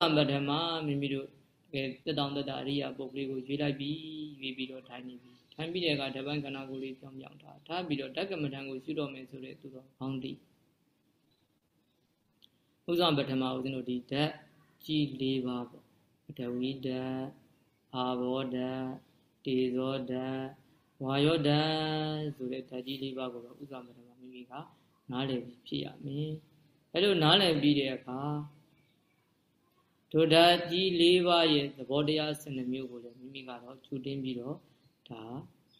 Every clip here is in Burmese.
ပထမမိမိတို့တကယ်တက်တောင်တက်တာအရိယာပုဂ္ဂိုလ်ကိုရွေးလိုက်ပြီးရွေးပြီးတော့ထိုင်နေပြီထိုင်ပြီးတဲ့အခါတပန်းခန္ဓာကိုယ်လေးပြောင်းပြောင်းထားထားပြီးတော့ဓကမထံကိုရှုတော့မယ်ဆိုတဲ့သူတော်ကောင်းတိဥစ္စာပထမဦးဇင်းတို့ဒီဓာတ်ကြီး၄ပါးပေါ့ပထဝီဓာတ်အာဘောဓာတ်တေဇောဓာတ်ဝါယောဓာတ်ဆိုတဲ့ဓာတ်ကြီး၄ပါးကိုတော့ဥစ္စာပထမမိမိကနားလည်ပြီးဖြစ်ရမယ်အဲလိုနားလည်ပြီးတဲ့အခါ ဒုဓာတ်ကြီး၄ပါးရဲ့သဘောတရား12မျိုးကိုလည်းမိမိကတော့ချူတင်းပြီးတော့ဒါ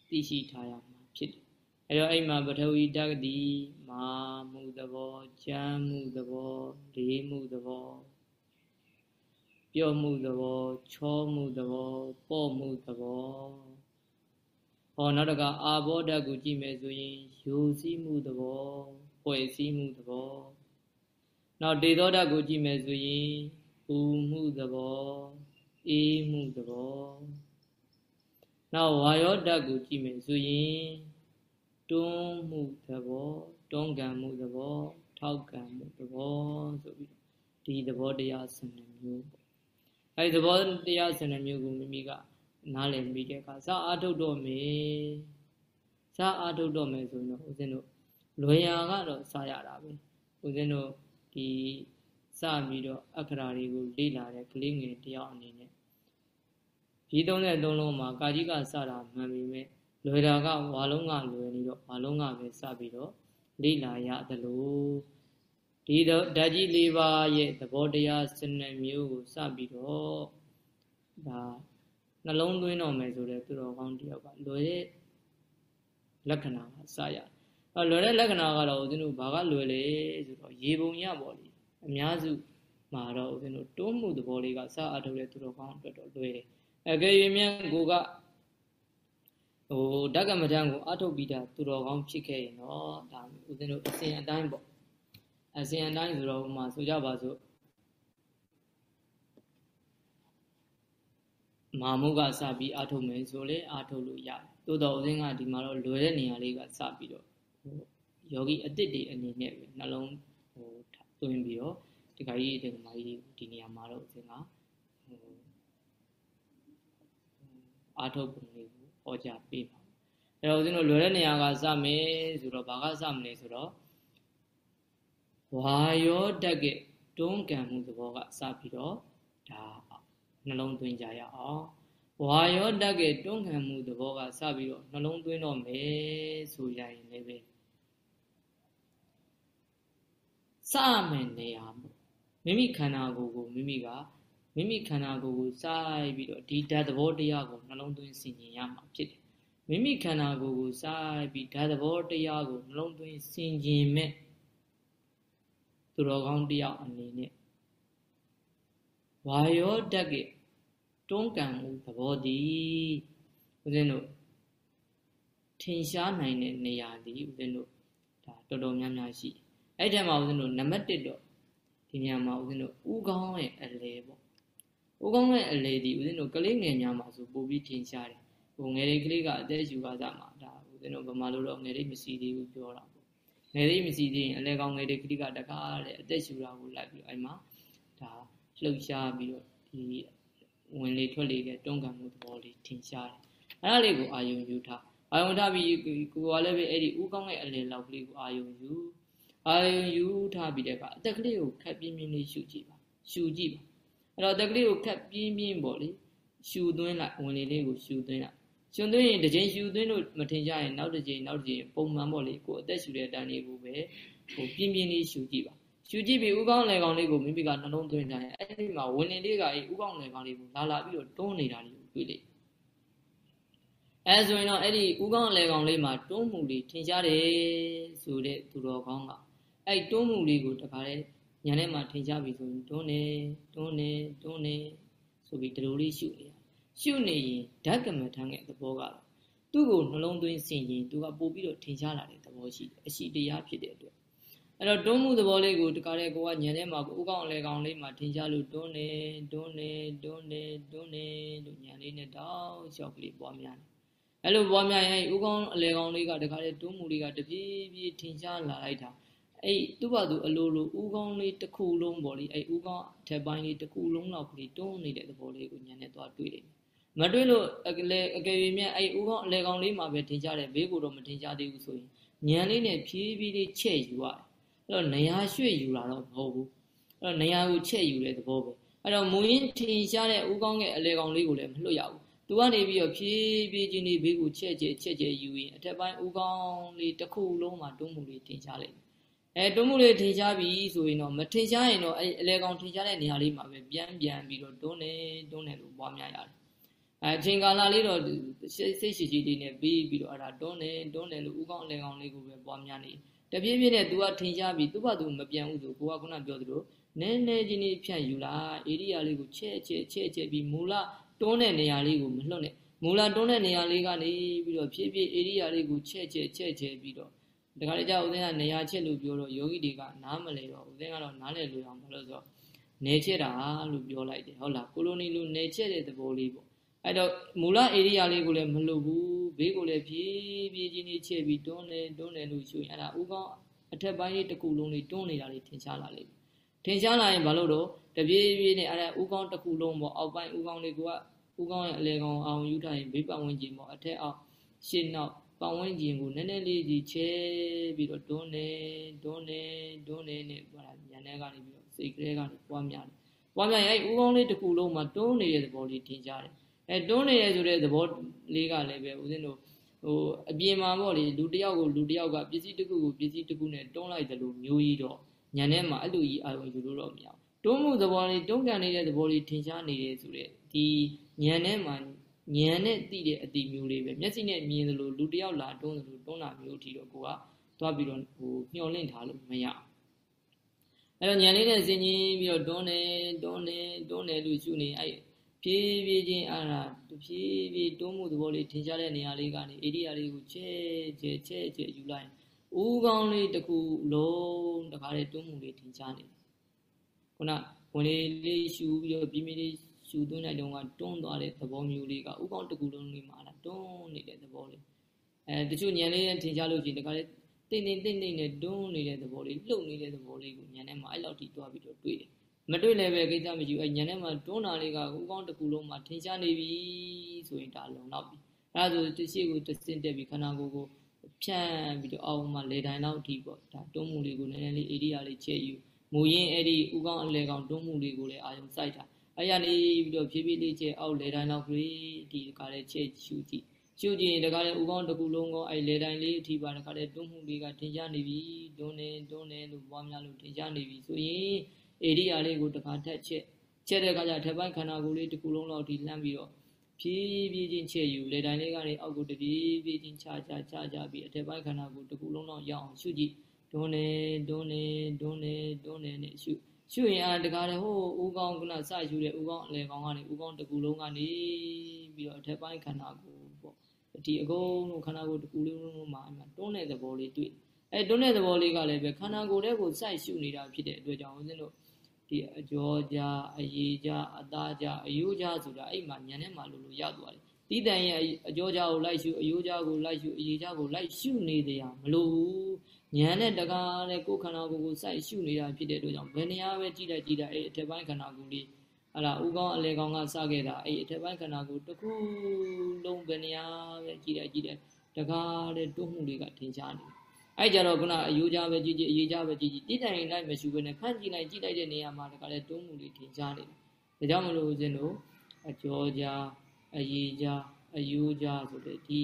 သိရှိထားရမှာဖြစ်တယ်အဲတော့အဲ့မှာပထဝီဓာတ်တိမာမှုသဘောကြမ်းမှုသဘောလေးမှုသဘောပြော့မှုသဘောချောမှုသဘောပေါ့မှုသဘောဟောနောက်တကအာဘောဓာတ်ကိုကြည့်မယ်ဆိုရင်ယိုစီးမှုသဘောပွဲစည်းမှုသဘောနောက်ဒေသောဓာတ်ကိုကြည့်မယ်ဆိုရင် ပူမှုသဘောအေးမှုသဘောနောက်ဝါယောဓာတ်ကိုကြည့်မယ်ဆိုရင်တွန်းမှုသဘောတွန်းကန်မှုသဘောထောက်ကန်မှုသဘောဆိုပြီးဒီသဘောတရား12မျိုးပေါ့အဲဒီသဘောတရား12မျိုးကိုမိမိကနားလည်မိတဲ့အခါစအာထုတ်တော့မယ်စအာထုတ်တော့မယ်ဆိုရင်တော့ဦးဇင်းတို့လွယ်ရာကတော့စရတာပဲဦးဇင်းတို့ဒီ စပြီးတော့အခရာတွေကိုလေ့လာတဲ့ကလေးငယ်တယောက်အနေနဲ့ဒီ33လုံးမှာကာကြီးကစတာမှန်ပြီမဲ့လွယ်တာကဝါလုံးကလွယ်နေတော့ဝါလုံးကပဲစပြီးတော့လေ့လာရသလိုဒီဓာတ်ကြီး၄ပါးရဲ့သဘောတရား12မျိုးကိုစပြီးတော့ဒါနှလုံးသွင်းတော်မယ်ဆိုတဲ့သူတော်ကောင်းတယောက်ကလွယ်တဲ့လက္ခဏာကစရအဲလွယ်တဲ့လက္ခဏာကတော့ဦးဇင်းတို့ဘာကလွယ်လဲဆိုတော့ရေပုံရပေါ့လေ အများစုမှာတော့ဦးဇင်းတို့တွန်းမှုသဘောလေးကစအထုတ်တဲ့သူတော်ကောင်းအတွက်တော့လွယ်တယ်အဲကြရွေမြန်ကိုကဟိုဓကမထံကိုအထုတ်ပြီးတာသူတော်ကောင်းဖြစ်ခဲ့ရင်တော့ဒါဦးဇင်းတို့အစဉ်အတိုင်းပေါ့အစဉ်အတိုင်းဆိုတော့ဟိုမှာဆိုကြပါစို့မာမုကစပြီးအထုတ်မယ်ဆိုလေအထုတ်လို့ရတယ်သို့တော်ဦးဇင်းကဒီမှာတော့လွယ်တဲ့နေရာလေးကစပြီးတော့ဟိုယောဂီအစ်စ်တွေအနေနဲ့ပဲနှလုံးဟို သွင်းပြီးတော့ဒီခါကြီးဒီမကြီးဒီနေရာမှာတော့ဦးဇင်းကဟိုအာထုတ်ပုံလေးကိုဟောကြားပေးပါအဲ့တော့ဦးဇင်းတို့လွယ်တဲ့နေရာကစမယ်ဆိုတော့ဘာကစမလဲဆိုတော့ဝါယောတက်ကတွန်းကန်မှုသဘောကစပြီးတော့ဒါနှလုံးသွင်းကြရအောင်ဝါယောတက်ကတွန်းကန်မှုသဘောကစပြီးတော့နှလုံးသွင်းတော့မယ်ဆိုရရင်လည်း ပဲစမယ်နေရာပေါ့မိမိခန္ဓာကိုယ်ကိုမိမိကမိမိခန္ဓာကိုယ်ကိုစိုက်ပြီးတော့ဒီဓာတ်သဘောတရားကိုနှလုံးသွင်းဆင်ခြင်ရမှာဖြစ်တယ်မိမိခန္ဓာကိုယ်ကိုစိုက်ပြီးဓာတ်သဘောတရားကိုနှလုံးသွင်းဆင်ခြင်မဲ့သူတော်ကောင်းတယောက်အနေနဲ့ဝါယောဓာတ်ကတွန်းကန်မှုသဘောတည်ဦးဇင်းတို့ထင်ရှားနိုင်တဲ့နေရာဒီဦးဇင်းတို့ဒါတော်တော်များများရှိ အဲ့ဒီမှာဦးဇင်းတို့နံပါတ်1တော့ဒီနေရာမှာဦးဇင်းတို့ဥကောင်းရဲ့အလေပေါ့ဥကောင်းရဲ့အလေဒီဦးဇင်းတို့ကလေးငယ်များမှာဆိုပို့ပြီးထင်ရှားတယ်ဟိုငယ်လေးကလေးကအသက်ရှူကားကြမှာဒါဦးဇင်းတို့ဗမာလိုတော့ငယ်လေးမစီသေးဘူးပြောတာပေါ့ငယ်လေးမစီသေးရင်အလေကောင်းငယ်လေးကလေးကတကားတဲ့အသက်ရှူတာကိုလိုက်ပြီးအဲ့မှာဒါလှုပ်ရှားပြီးတော့ဒီဝင်လေထွက်လေတဲ့တွန်းကန်မှုသဘောလေးထင်ရှားတယ်အဲ့ဒါလေးကိုအာယုံယူထားအာယုံထားပြီးကိုကလည်းပဲအဲ့ဒီဥကောင်းရဲ့အလေလောက်ကလေးကိုအာယုံယူ အာယုံယူထားပြီးတဲ့အခါအသက်ကလေးကိုခက်ပြင်းပြင်းလေးရှုကြည့်ပါရှုကြည့်ပါအဲ့တော့အသက်ကလေးကိုခက်ပြင်းပြင်းပေါ့လေရှုသွင်းလိုက်ဝင်လေလေးကိုရှုသွင်းလိုက်ရှုသွင်းရင်တစ်ချိန်ရှုသွင်းလို့မထင်ကြရင်နောက်တစ်ချိန်နောက်တစ်ချိန်ပုံမှန်ပေါ့လေကိုအသက်ရှုတဲ့အတန်းလေးကိုပဲဟိုပြင်းပြင်းလေးရှုကြည့်ပါရှုကြည့်ပြီးဥကောင်းလေကောင်လေးကိုမိမိကနှလုံးသွင်းထားရင်အဲ့ဒီမှာဝင်လေလေးကအေးဥကောင်းလေကောင်လေးကိုလာလာပြီးတော့တွန်းနေတာလေးကိုတွေ့လိမ့်အဲဆိုရင်တော့အဲ့ဒီဥကောင်းလေကောင်လေးမှာတွန်းမှုလေးထင်ရှားတယ်ဆိုတဲ့သူတော်ကောင်းက အဲ့တွန်းမှုလေးကိုတခါလေညာထဲမှာထင်ရှားပြီဆိုရင်တွန်းနေတွန်းနေတွန်းနေဆိုပြီးဒီလိုလေးရှုနေတာရှုနေရင်ဓကမထမ်းရဲ့သဘောကတော့သူ့ကိုနှလုံးသွင်းဆင်ရင်သူကပို့ပြီးတော့ထင်ရှားလာတဲ့သဘောရှိတယ်အရှိတရားဖြစ်တဲ့အတွက်အဲ့တော့တွန်းမှုသဘောလေးကိုတခါလေကိုကညံထဲမှာကိုဥကောင်အလဲကောင်လေးမှာထင်ရှားလို့တွန်းနေတွန်းနေတွန်းနေတွန်းနေလို့ညံလေးနဲ့တောက်လျှောက်ကလေးပွားများတယ်အဲ့လိုပွားများရင်ဥကောင်အလဲကောင်လေးကတခါလေတွန်းမှုလေးကတပြေးပြေးထင်ရှားလာလိုက်တာ အဲ့သူ့ဘာသူအလိုလိုဥကောင်းလေးတစ်ခုလုံးပေါ့လေအဲ့ဥကောင်းထက်ပိုင်းလေးတစ်ခုလုံးလောက်ကလေးတွန်းနေတဲ့သဘောလေးကိုညံနဲ့သွားတွေ့တယ်မတွေ့လို့အကလေအကယ်၍မြတ်အဲ့ဥကောင်းအလေကောင်လေးမှာပဲထင်ရှားတယ်ဘေးကိုတော့မထင်ရှားသေးဘူးဆိုရင်ညံလေးနဲ့ဖြည်းဖြည်းလေးချက်ယူရတယ်အဲ့တော့နေရာရွှေ့ယူတာတော့မဟုတ်ဘူးအဲ့တော့နေရာကိုချက်ယူတဲ့သဘောပဲအဲ့တော့မူရင်းထင်ရှားတဲ့ဥကောင်းရဲ့အလေကောင်လေးကိုလည်းမလွတ်ရဘူးသူကနေပြီးတော့ဖြည်းဖြည်းချင်းလေးဘေးကိုချက်ချက်ချက်ချက်ယူရင်အထက်ပိုင်းဥကောင်းလေးတစ်ခုလုံးမှာတွန်းမှုလေးထင်ရှားလိုက်အဲ တွန်းမှုလေးထင်ရှားပြီဆိုရင်တော့မထင်ရှားရင်တော့အဲအလေကောင်ထင်ရှားတဲ့နေရာလေးမှာပဲပြန်ပြန်ပြီးတော့တွန်းနေတွန်းနေလို့ပွားများရတယ်အဲအချိန်ကာလလေးတော့စိတ်ရှိရှိလေးနဲ့ပြီးပြီးတော့အဲ့ဒါတွန်းနေတွန်းနေလို့ဥကောင်းအလေကောင်လေးကိုပဲပွားများနေတပြေးပြေးနဲ့ तू ကထင်ရှားပြီသူ့ဘာသူမပြန်ဘူးဆိုကိုကခုနပြောသလိုနည်းနည်းချင်းလေးဖြန့်ယူလိုက်ဧရိယာလေးကိုချဲ့ချဲ့ချဲ့ချဲ့ပြီးမူလတွန်းတဲ့နေရာလေးကိုမလွတ်နဲ့မူလတွန်းတဲ့နေရာလေးကနေပြီးတော့ဖြည်းဖြည်းဧရိယာလေးကိုချဲ့ချဲ့ချဲ့ချဲ့ပြီးတော့ ဒါကြလေကြောက်ဦးသိန်းကနေရာချက်လို့ပြောတော့ယောဂီတွေကနားမလဲတော့ဦးသိန်းကတော့နားလဲလို့အောင်ဘာလို့ဆိုတော့နေချက်တာလို့ပြောလိုက်တယ်ဟုတ်လားကိုလိုနီလိုနေချက်တဲ့သဘောလေးပေါ့အဲ့တော့မူလဧရိယာလေးကိုလည်းမလွတ်ဘူးဘေးကိုလည်းဖြည်းဖြည်းချင်းလေးချက်ပြီးတွန်းနေတွန်းနေလို့ရှိရင်အဲ့ဒါဥကောင်းအထက်ပိုင်းလေးတစ်ခုလုံးလေးတွန်းနေတာလေးထင်ရှားလာလိမ့်မယ်ထင်ရှားလာရင်ဘာလို့တော့တပြေးပြေးနဲ့အဲ့ဒါဥကောင်းတစ်ခုလုံးပေါ့အောက်ပိုင်းဥကောင်းလေးကဥကောင်းရဲ့အလေကောင်အောင်ယူထားရင်ဘေးပတ်ဝန်းကျင်ပေါ့အထက်အောက်ရှေ့နောက် ပတ်ဝန်းကျင်ကိုနည်းနည်းလေးကြီးချဲပြီးတော့တွန်းနေတွန်းနေတွန်းနေနဲ့ပြောတာညနေကနေပြီးတော့စိတ်ကလေးကနေပွားများတယ်ပွားများရင်အဲ့ဥကောင်းလေးတစ်ခုလုံးမှာတွန်းနေတဲ့သဘောလေးထင်ရှားတယ်အဲတွန်းနေရဆိုတဲ့သဘောလေးကလည်းပဲဦးဇင်းတို့ဟိုအပြင်မှာပေါ့လေလူတယောက်ကိုလူတယောက်ကပစ္စည်းတစ်ခုကိုပစ္စည်းတစ်ခုနဲ့တွန်းလိုက်တယ်လို့မျိုးကြီးတော့ညနေမှာအဲ့လိုကြီးအာရုံယူလို့တော့မရဘူးတွန်းမှုသဘောလေးတွန်းကန်နေတဲ့သဘောလေးထင်ရှားနေတယ်ဆိုတဲ့ဒီညံထဲမှာ ညံနဲ့သိတဲ့အတိမျိုးလေးပဲမျက်စိနဲ့မြင်သလိုလူတယောက်လာတွန်းသလိုတွန်းတာမျိုးထီတော့ကိုကသွားပြီးတော့ဟိုမျောလင့်ထားလို့မရအဲ့တော့ညံလေးနဲ့စင်ကြီးပြီးတော့တွန်းနေတွန်းနေတွန်းနေလို့ရှုနေအဲ့ဖြည်းဖြည်းချင်းအဲ့ဒါဖြည်းဖြည်းတွန်းမှုသဘောလေးထင်ရှားတဲ့နေရာလေးကနေဧရိယာလေးကိုချဲချဲချဲချဲယူလိုက်ဦးကောင်းလေးတစ်ခုလုံးတခါလေးတွန်းမှုလေးထင်ရှားနေခုနဝင်လေးလေးရှူပြီးတော့ပြင်းပြင်းလေး ရှူသွင်းလိုက်တော့ကတွန်းသွားတဲ့သဘောမျိုးလေးကဥကောင်းတစ်ခုလုံးလေးမှာလားတွန်းနေတဲ့သဘောလေးအဲတချို့ညံလေးထင်ရှားလို့ရှိရင်တခါလေးတိတ်တိတ်တိတ်တိတ်နဲ့တွန်းနေတဲ့သဘောလေးလှုပ်နေတဲ့သဘောလေးကိုညံထဲမှာအဲ့လောက်ထိတွားပြီးတော့တွေ့တယ်မတွေ့လည်းပဲကိစ္စမရှိဘူးအဲ့ညံထဲမှာတွန်းတာလေးကဥကောင်းတစ်ခုလုံးမှာထင်ရှားနေပြီဆိုရင်ဒါလုံလောက်ပြီအဲ့ဒါဆိုတရှိကိုတစင့်တက်ပြီးခန္ဓာကိုယ်ကိုဖြန့်ပြီးတော့အောက်မှာလေတိုင်းလောက်ထိပေါ့ဒါတွန်းမှုလေးကိုနည်းနည်းလေးဧရိယာလေးချဲ့ယူမူရင်းအဲ့ဒီဥကောင်းအလဲကောင်တွန်းမှုလေးကိုလည်းအာယုံစိုက်တာ အဲ့ရနေပြီးတော့ဖြည်းဖြည်းလေးချဲအောက်လေတိုင်းလောက်ကလေးဒီကလည်းချဲရှူကြည့်ရှုကြည့်ရင်တကားလည်းဥကောင်းတစ်ခုလုံးကောအဲ့လေတိုင်းလေးအထိပါတကားလည်းတွန်းမှုလေးကထင်ရှားနေပြီတွန်းနေတွန်းနေလို့ပွားများလို့ထင်ရှားနေပြီဆိုရင်ဧရိယာလေးကိုတကားထက်ချက်ချက်တဲ့အခါကျထပ်ပိုင်းခန္ဓာကိုယ်လေးတစ်ခုလုံးလောက်ထိလှမ်းပြီးတော့ဖြည်းဖြည်းချင်းချက်ယူလေတိုင်းလေးကနေအောက်ကိုတပြေးပြေးချင်းချာချာချာချာပြီးအထက်ပိုင်းခန္ဓာကိုယ်တစ်ခုလုံးလောက်ရအောင်ရှုကြည့်တွန်းနေတွန်းနေတွန်းနေတွန်းနေနဲ့ရှု ရှုရင်အာတကားလေဟိုဦးကောင်းကနစရှုတဲ့ဦးကောင်းအလေကောင်းကနေဦးကောင်းတစ်ခုလုံးကနေပြီးတော့အထက်ပိုင်းခန္ဓာကိုယ်ပေါ့ဒီအကုန်လုံးခန္ဓာကိုယ်တစ်ခုလုံးမှာအမှတွန်းတဲ့သဘောလေးတွေ့အဲတွန်းတဲ့သဘောလေးကလည်းပဲခန္ဓာကိုယ်တဲ့ကိုစိုက်ရှုနေတာဖြစ်တဲ့အတွက်ကြောင့်ဦးဇင်းတို့ဒီအကျော်ကြအရေးကြအသားကြအယိုးကြဆိုတာအဲ့မှာညံထဲမှာလို့လို့ရသွားတယ်တိတန်ရဲ့အကျော်ကြကိုလိုက်ရှုအယိုးကြကိုလိုက်ရှုအရေးကြကိုလိုက်ရှုနေတရားမလို့ဘူး ဉာဏ်နဲ့တကားနဲ့ကိုယ်ခန္ဓာကိုယ်ကိုစိုက်ရှုနေတာဖြစ်တဲ့အတွက်ကြောင့်ဘယ်နေရာပဲကြည့်လိုက်ကြည့်လိုက်အဲ့အထက်ပိုင်းခန္ဓာကိုယ်လေးဟလာဥကောင်းအလေကောင်းကစခဲ့တာအဲ့အထက်ပိုင်းခန္ဓာကိုယ်တစ်ခုလုံးဘယ်နေရာပဲကြည့်လိုက်ကြည့်လိုက်တကားတဲ့တွုံးမှုတွေကထင်ရှားနေအဲ့ကြတော့ခုနအယိုးကြပဲကြည့်ကြည့်အရေးကြပဲကြည့်ကြည့်တိတိုင်လိုက်မရှုဘဲနဲ့ဖန်ကြည့်လိုက်ကြည့်လိုက်တဲ့နေရာမှာတကားတဲ့တွုံးမှုတွေထင်ရှားနေတယ်ဒါကြောင့်မလို့ဦးဇင်းတို့အကျော်ကြအရေးကြအယိုးကြဆိုတဲ့ဒီ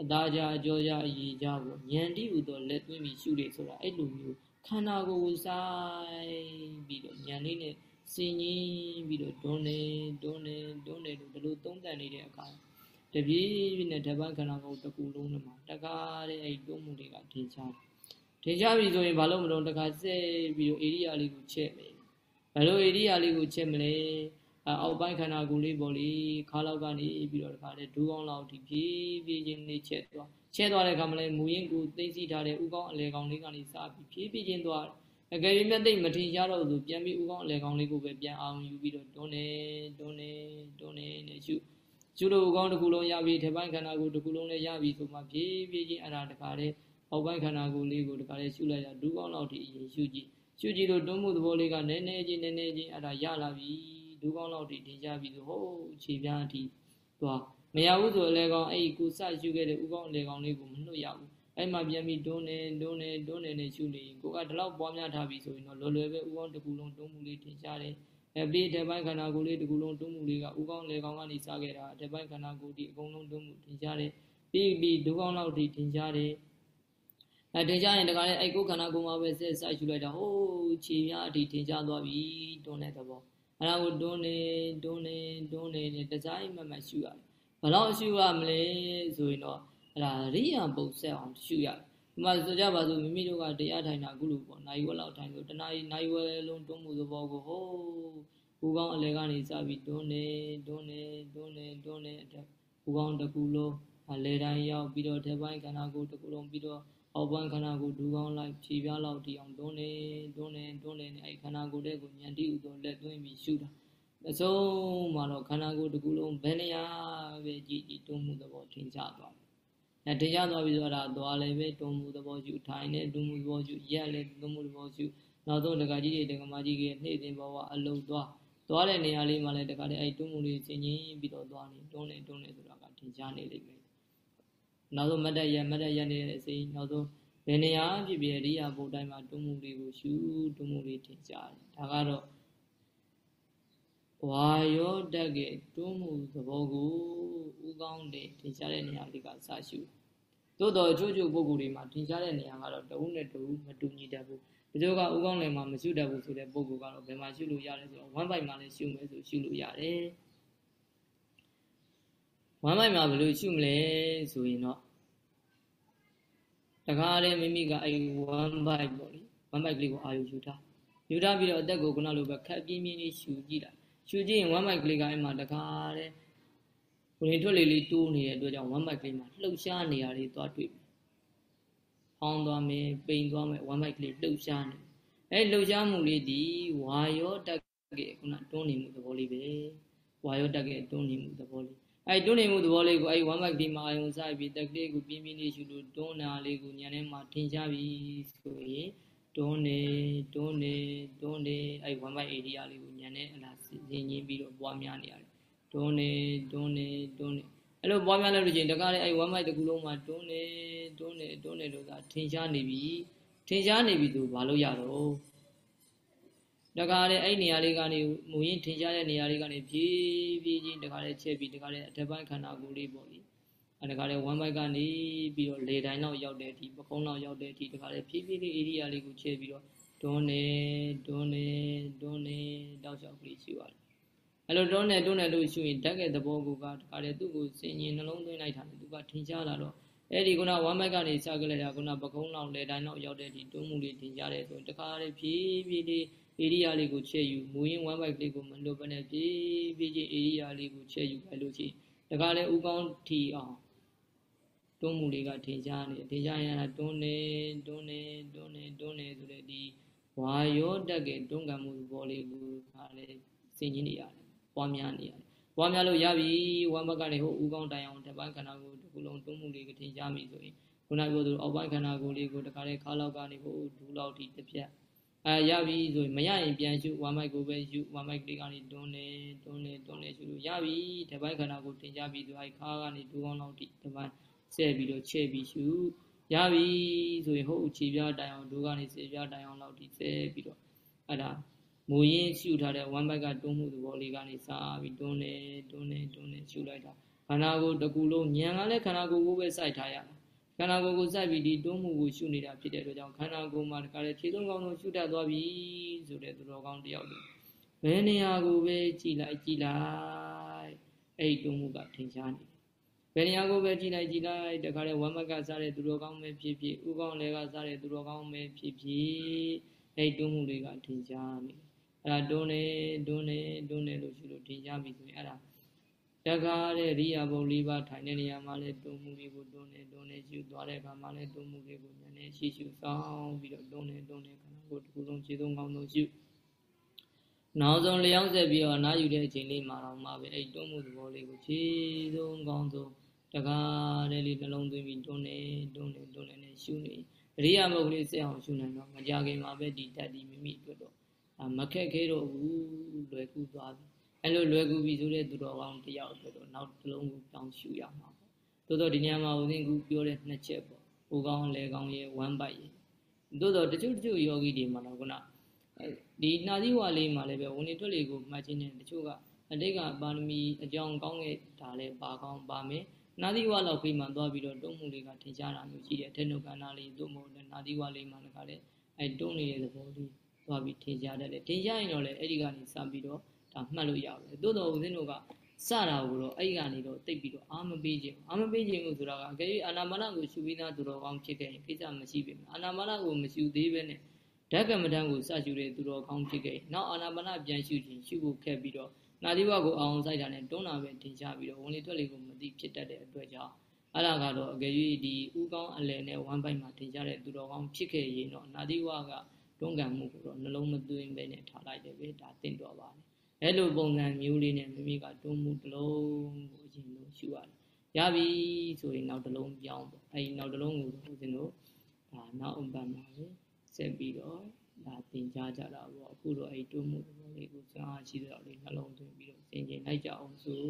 အသားကြအကျော်ကြအရေးကြကိုဉာဏ်တိဟူသောလက်သွင်းပြီးရှုတယ်ဆိုတာအဲ့လိုမျိုးခန္ဓာကိုယ်ကိုဆိုင်ပြီးတော့ဉာဏ်လေးနဲ့စင်ကြီးပြီးတော့တွန်းနေတွန်းနေတွန်းနေလို့ဒီလိုသုံးသပ်နေတဲ့အခါတပြေးပြေးနဲ့တပတ်ခန္ဓာကိုယ်တစ်ခုလုံးနဲ့မှာတကားတဲ့အဲ့တွန်းမှုတွေကထင်ရှားထင်ရှားပြီဆိုရင်ဘာလို့မလို့တခါစက်ပြီးတော့ဧရိယာလေးကိုချက်မယ်ဘယ်လိုဧရိယာလေးကိုချက်မလဲ အောက်ပိုင်းခန္ဓာကိုယ်လေးပေါ်လေခါလောက်ကနေပြီးတော့တခါလေဒူးကောင်းလောက်ထိဖြည်းဖြည်းချင်းလေးချက်သွားချက်သွားတဲ့အခါမှာလည်းမူရင်းကိုသိသိထားတဲ့ဥကောင်းအလေကောင်းလေးကနေစပြီးဖြည်းဖြည်းချင်းသွားအကယ်၍မြတ်သိမထင်ရှားတော့ဘူးပြန်ပြီးဥကောင်းအလေကောင်းလေးကိုပဲပြန်အောင်ယူပြီးတော့တွန်းနေတွန်းနေတွန်းနေနဲ့ရှုရှုလို့ဥကောင်းတစ်ခုလုံးရပြီထေပိုင်းခန္ဓာကိုယ်တစ်ခုလုံးလည်းရပြီဆိုမှဖြည်းဖြည်းချင်းအဲ့ဒါတခါလေအောက်ပိုင်းခန္ဓာကိုယ်လေးကိုတခါလေရှုလိုက်တာဒူးကောင်းလောက်ထိအရင်ရှုကြည့်ရှုကြည့်လို့တွန်းမှုသဘောလေးကနည်းနည်းချင်းနည်းနည်းချင်းအဲ့ဒါရလာပြီ ဒူးကောင်းလောက်ထိတင်ကြပြီဆိုဟိုးခြေပြားအထိသွားမရဘူးဆိုအလဲကောင်အဲ့ဒီကိုစရှုခဲ့တဲ့ဥကောင်းအလဲကောင်လေးကိုမလွတ်ရဘူးအဲ့မှာပြန်ပြီးတွန်းနေတွန်းနေတွန်းနေနဲ့ရှုနေရင်ကိုကဒီလောက်ပွားများထားပြီဆိုရင်တော့လွယ်လွယ်ပဲဥကောင်းတစ်ခုလုံးတွန်းမှုလေးတင်ရှားတယ်အပိတပိုင်းခန္ဓာကိုယ်လေးတစ်ခုလုံးတွန်းမှုလေးကဥကောင်းလေကောင်းကနေစခဲ့တာတပိုင်းခန္ဓာကိုယ်ဒီအကုန်လုံးတွန်းမှုတင်ရှားတယ်ပြီးပြီးဒုကောင်းလောက်ထိတင်ရှားတယ်အဲတင်ရှားရင်တခါလေအဲ့ကိုခန္ဓာကိုယ်မှာပဲဆက်ဆက်ရှုလိုက်တာဟိုးခြေပြားအထိတင်ရှားသွားပြီတွန်းတဲ့သဘော အဲ့ဒါကိုတွန်းနေတွန်းနေတွန်းနေဒီဇိုင်းမှတ်မှတ်ရှုရတယ်ဘယ်လောက်ရှုရမလဲဆိုရင်တော့အဲ့ဒါရိယာပုံဆက်အောင်ရှုရတယ်ဒီမှာဆိုကြပါစို့မိမိတို့ကတရားထိုင်တာအခုလိုပေါ့နိုင်ဝက်လောက်ထိုင်လို့တနားရီနိုင်ဝက်လုံးတွန်းမှုသဘောကိုဟိုးဘူးကောင်းအလဲကနေစပြီးတွန်းနေတွန်းနေတွန်းနေတွန်းနေအတက်ဘူးကောင်းတစ်ခုလုံးအလဲတိုင်းရောက်ပြီးတော့ထဲပိုင်းခန္ဓာကိုယ်တစ်ခုလုံးပြီးတော့ အောက်ပိုင်းခန္ဓာကိုယ်ဒူကောင်းလိုက်ဖြေပြားလောက်တီအောင်တွန်းနေတွန်းနေတွန်းနေအဲ့ခန္ဓာကိုယ်တဲ့ကိုညံတိဥသောလက်သွင်းပြီးရှုတာအဆုံးမှာတော့ခန္ဓာကိုယ်တစ်ခုလုံးဘယ်နေရာပဲကြည်ကြည်တွန်းမှုသဘောထင်ရှားသွားတယ်အဲထင်ရှားသွားပြီဆိုတာသွားလည်းပဲတွန်းမှုသဘောရှုထိုင်နေတွန်းမှုသဘောရှုရက်လည်းတွန်းမှုသဘောရှုနောက်ဆုံးတက္ကကြီးတွေတက္ကမကြီးတွေနှိမ့်တင်ဘဝအလုံးသွားသွားတဲ့နေရာလေးမှာလည်းတခါတည်းအဲ့တွန်းမှုလေးဆင်ញင်းပြီးတော့သွားနေတွန်းနေတွန်းနေဆိုတာကထင်ရှားနေလိမ့်မယ် နောက်ဆုံးမတ်တရမတ်တရနေတဲ့စိနောက်ဆုံးဘယ်နေရာဖြစ်ဖြစ်ရိယာဘုတ်တိုင်းမှာတွန်းမှုလေးကိုရှုတွန်းမှုလေးထင်ရှားတယ်ဒါကတော့ဝါယောတက်ကတွန်းမှုသဘောကိုဥကောင်းတဲ့ထင်ရှားတဲ့နေရာလေးကစရှုသို့တော်အချို့ချို့ပုဂ္ဂိုလ်တွေမှာထင်ရှားတဲ့နေရာကတော့တဝုနဲ့တဝုမတူညီတတ်ဘူးဒီလိုကဥကောင်းလည်းမှာမရှုတတ်ဘူးဆိုတဲ့ပုဂ္ဂိုလ်ကတော့ဘယ်မှာရှုလို့ရတယ်ဆိုတော့ one byte မှာလည်းရှုမယ်ဆိုရှုလို့ရတယ် one byte မှာဘယ်လိုရှုမလဲဆိုရင်တော့တခါလေမိမိကအဲ့ one byte ပေါ့လေ1 byte ကလေးကိုအာရုံယူထားယူထားပြီးတော့အသက်ကိုခုနလိုပဲခက်ပြင်းပြင်းလေးရှူကြည့်တာရှူကြည့်ရင်1 byte ကလေးကအဲ့မှာတခါတဲ့ဝင်ထွက်လေးလေးတိုးနေတဲ့အတွက်ကြောင့်1 byte ကလေးမှာလှုပ်ရှားနေရတွေသွားတွေ့ပြီ။ဖောင်းသွားမယ်ပိန်သွားမယ်1 byte ကလေးလှုပ်ရှားနေအဲ့လှုပ်ရှားမှုလေးဒီဝါယောတက်ကခုနတွန်းနေမှုသဘောလေးပဲ။ဝါယောတက်ကတွန်းနေမှုသဘောလေး အဲ့တွန်းနေမှုသဘောလေးကိုအဲ့1 byte ဒီမှာအယုံစားပြီးတက်ကလေးကိုပြင်းပြင်းလေးရှူလို့တွန်းတာလေးကိုညနေမှာထင်ရှားပြီဆိုရင်တွန်းနေတွန်းနေတွန်းနေအဲ့1 byte area လေးကိုညနေအလားစဉ်းရင်းပြီးတော့ပွားများနေရတယ်တွန်းနေတွန်းနေတွန်းနေအဲ့လိုပွားများလို့လို့ချင်းတကားလေးအဲ့1 byte တစ်ခုလုံးမှာတွန်းနေတွန်းနေတွန်းနေလို့သာထင်ရှားနေပြီထင်ရှားနေပြီသူဘာလို့ရတော့ တခါလေအဲ့နေရာလေးကနေမူရင်းထင်ရှားတဲ့နေရာလေးကနေဖြည်းဖြည်းချင်းတခါလေချက်ပြီးတခါလေအထက်ပိုင်းခန္ဓာကိုယ်လေးပေါ့လေအဲတခါလေ1 byte ကနေပြီးတော့လေတိုင်းလောက်ရောက်တဲ့အထိပကုံးလောက်ရောက်တဲ့အထိတခါလေဖြည်းဖြည်းလေး area လေးကိုချက်ပြီးတော့တွန်းနေတွန်းနေတွန်းနေတောက်လျှောက်ကလေးရှိပါတယ်အဲ့လိုတွန်းနေတွန်းနေလို့ရှိရင်ဓာတ်ရဲ့သဘောကတခါလေသူ့ကိုစင်ရင်နှလုံးသွင်းလိုက်တာလေသူကထင်ရှားလာတော့အဲ့ဒီခုန1 byte ကနေစကြလိုက်တာခုနပကုံးလောက်လေတိုင်းလောက်ရောက်တဲ့အထိတွန်းမှုလေးထင်ရှားတယ်ဆိုရင်တခါလေဖြည်းဖြည်းလေး area လေးကိုချက်ယူမူရင်း1 byte လေးကိုမလွတ်ဘဲနဲ့ဖြည်းဖြည်းချင်း area လေးကိုချက်ယူလိုက်လို့ရှိရင်တခါလေဥကောင်းထီအောင်တွန်းမှုလေးကထင်ရှားနေထင်ရှားရတာတွန်းနေတွန်းနေတွန်းနေတွန်းနေဆိုတဲ့ဒီဝါရောတက်ကတွန်းကံမှုဘောလေးကိုခါလေစင်ကြီးနေရတယ်ပွားများနေရတယ်ပွားများလို့ရပြီဝမ်းဘက်ကနေဟိုဥကောင်းတိုင်အောင်တပိုင်းခန္ဓာကိုယ်တစ်ခုလုံးတွန်းမှုလေးကထင်ရှားပြီဆိုရင်ခုနပြောသလိုအောက်ပိုင်းခန္ဓာကိုယ်လေးကိုတခါလေခါလောက်ကနေဟိုဒူးလောက်ထိတစ်ပြက် အဲရပြီဆိုရင်မရရင်ပြန်ရှုဝမ်းမိုက်ကိုပဲရှုဝမ်းမိုက်လေးကနေတွန်းနေတွန်းနေတွန်းနေရှုလို့ရပြီတပိုင်းခန္ဓာကိုတင်ကြပြီဆိုအဲခါကနေဒူးကောင်းလောက်ထိတပိုင်းဆဲပြီးတော့ချဲ့ပြီးရှုရပြီဆိုရင်ဟုတ်ခြေပြားတိုင်အောင်ဒူးကနေစေပြားတိုင်အောင်လောက်ထိဆဲပြီးတော့အဲ့ဒါမူရင်းရှုထားတဲ့ဝမ်းဘက်ကတွန်းမှုသဘောလေးကနေစပြီးတွန်းနေတွန်းနေတွန်းနေရှုလိုက်တာခန္ဓာကိုယ်တစ်ခုလုံးဉာဏ်ကလည်းခန္ဓာကိုယ်ကိုပဲစိုက်ထားရတာ ခန္ဓာကိုယ်ကိုစိုက်ပြီးဒီတွန်းမှုကိုရှုနေတာဖြစ်တဲ့အတွက်ကြောင့်ခန္ဓာကိုယ်မှာတခါလေခြေဆုံးကောင်းဆုံးရှုတတ်သွားပြီဆိုတဲ့သူတော်ကောင်းတယောက်လို့ဘယ်နေရာကိုပဲကြည်လိုက်ကြည်လိုက်အဲ့ဒီတွန်းမှုကထင်ရှားနေဘယ်နေရာကိုပဲကြည်လိုက်ကြည်လိုက်တခါလေဝမ်းမကစားတဲ့သူတော်ကောင်းပဲဖြစ်ဖြစ်ဥကောင်းလည်းကစားတဲ့သူတော်ကောင်းပဲဖြစ်ဖြစ်အဲ့ဒီတွန်းမှုတွေကထင်ရှားနေအဲ့ဒါတွန်းနေတွန်းနေတွန်းနေလို့ရှိလို့ထင်ရှားပြီဆိုရင်အဲ့ဒါ တကားတဲ့ရိယာဘုံ၄ပါးထိုင်တဲ့နေရာမှာလည်းတွန်းမှုတွေကိုတွန်းနေတွန်းနေရှုသွားတဲ့အခါမှာလည်းတွန်းမှုတွေကိုညနေရှိရှုဆောင်ပြီးတော့တွန်းနေတွန်းနေခန္ဓာကိုယ်တစ်ခုလုံးခြေသုံးကောင်းဆုံးရှုနောက်ဆုံးလျောင်းဆက်ပြီးတော့နားယူတဲ့အချိန်လေးမှာတော့မှပဲအဲ့တွန်းမှုသဘောလေးကိုခြေသုံးကောင်းဆုံးတကားလေးလေးနှလုံးသွင်းပြီးတွန်းနေတွန်းနေတွန်းနေနဲ့ရှုနေအရိယာမုတ်ကလေးဆက်အောင်ရှုနိုင်တော့မကြခင်မှာပဲဒီတတ်ဒီမိမိအတွက်တော့မခက်ခဲတော့ဘူးလွယ်ကူသွားပြီ အဲ့လိုလွယ်ကူပြီဆိုတဲ့သူတော်ကောင်းတယောက်အတွက်တော့နောက်တစ်လုံးကိုတောင်းရှုရမှာပေါ့သို့တော့ဒီညမှာဦးဇင်းကပြောတဲ့နှစ်ချက်ပေါ့ဟိုကောင်းလဲကောင်းရဲ့ဝမ်းပိုက်ရဲ့သို့တော့တချို့တချို့ယောဂီတွေမှာတော့ခုနဒီနာသီဝါလေးမှာလည်းပဲဝင်နေထွက်လေကိုမှတ်ခြင်းနဲ့တချို့ကအတိတ်ကပါရမီအကြောင်းကောင်းခဲ့တာလည်းပါကောင်းပါမယ်နာသီဝါလောက်ပြီးမှသွားပြီးတော့တုံးမှုလေးကထင်ရှားတာမျိုးရှိတယ်ထေနုကန္နာလေးသို့မဟုတ်နာသီဝါလေးမှာလည်းကလည်းအဲတုံးနေတဲ့သဘောလေးသွားပြီးထင်ရှားတတ်တယ်ထင်ရှားရင်တော့လည်းအဲ့ဒီကနေစပြီးတော့ ဒါမှတ်လို့ရပါတယ်သို့တော်ဦးဇင်းတို့ကစတာကိုတော့အဲ့ဒီကနေတော့တိတ်ပြီးတော့အာမပေးခြင်းအာမပေးခြင်းကိုဆိုတာကအကယ်၍အာနာမနကိုရှုပြီးသားသူတော်ကောင်းဖြစ်ခဲ့ရင်ကိစ္စမရှိပြီအာနာမနကိုမရှုသေးပဲနဲ့ဓကမတန်ကိုစရှုတဲ့သူတော်ကောင်းဖြစ်ခဲ့ရင်နောက်အာနာမနပြန်ရှုခြင်းရှုဖို့ခက်ပြီးတော့နာသီဝကိုအောင်ဆိုင်တာနဲ့တွန်းတာပဲတင်ချပြီးတော့ဝင်လေထွက်လေကိုမသိဖြစ်တတ်တဲ့အတွက်ကြောင့်အဲ့ဒါကတော့အကယ်၍ဒီဥကောင်းအလယ်နဲ့ဝမ်းပိုက်မှာတင်ချတဲ့သူတော်ကောင်းဖြစ်ခဲ့ရင်တော့နာသီဝကတွန်းကန်မှုကိုတော့နှလုံးမသွင်းပဲနဲ့ထားလိုက်တယ်ပဲဒါတင့်တော်ပါတယ် အဲ့လိုပုံစံမျိုးလေးနဲ့မိမိကတွန်းမှုတစ်လုံးကိုအရင်ဆုံးရှုရတယ်ရပြီဆိုရင်နောက်တစ်လုံးပြောင်းပေါ့အဲ့ဒီနောက်တစ်လုံးကိုဦးဇင်းတို့ဒါနောက်အပတ်မှာပဲဆက်ပြီးတော့ဒါသင်ကြားကြတာပေါ့အခုတော့အဲ့တွန်းမှုသဘောလေးကိုစားရှိတော့လေးနှလုံးသွင်းပြီးတော့သင်ကျင်လိုက်ကြအောင်ဆို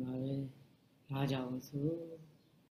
မှာပဲနားကြအောင်ဆို